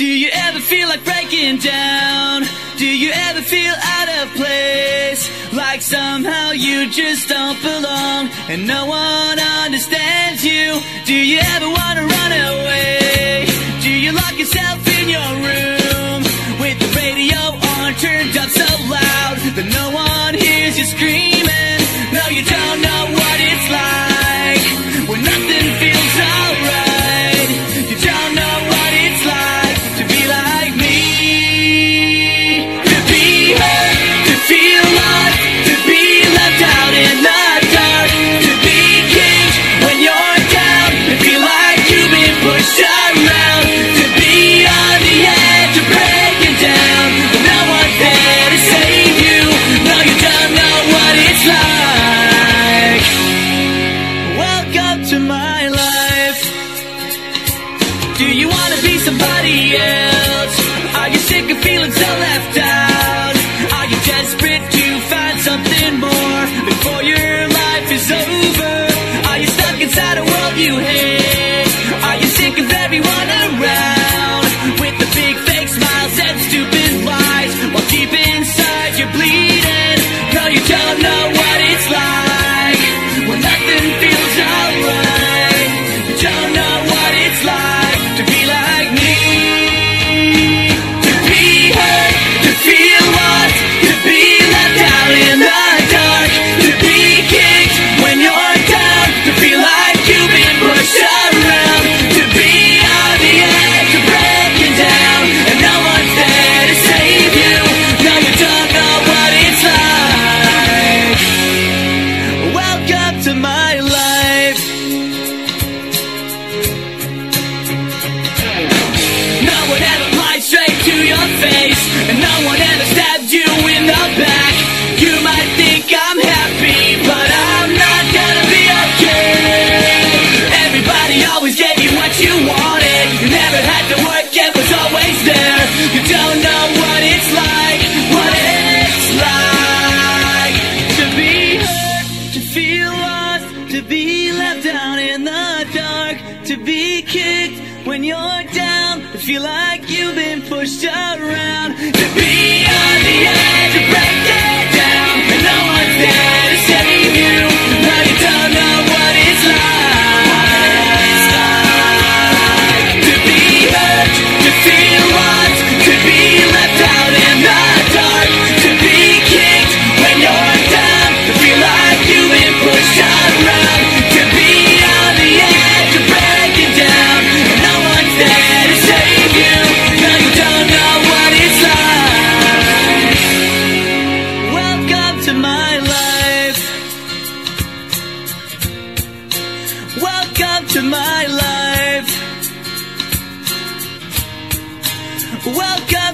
Do you ever feel like breaking down? Do you ever feel out of place? Like somehow you just don't belong and no one understands you? Do you ever want to run away? Do you lock yourself in your room with the radio on turned up so loud that no one hears you screaming? No, you don't know. Do you wanna be somebody else? Are you sick of feeling so left out? to be kicked when you're down, to feel like you've been pushed around, to be to my life. Welcome.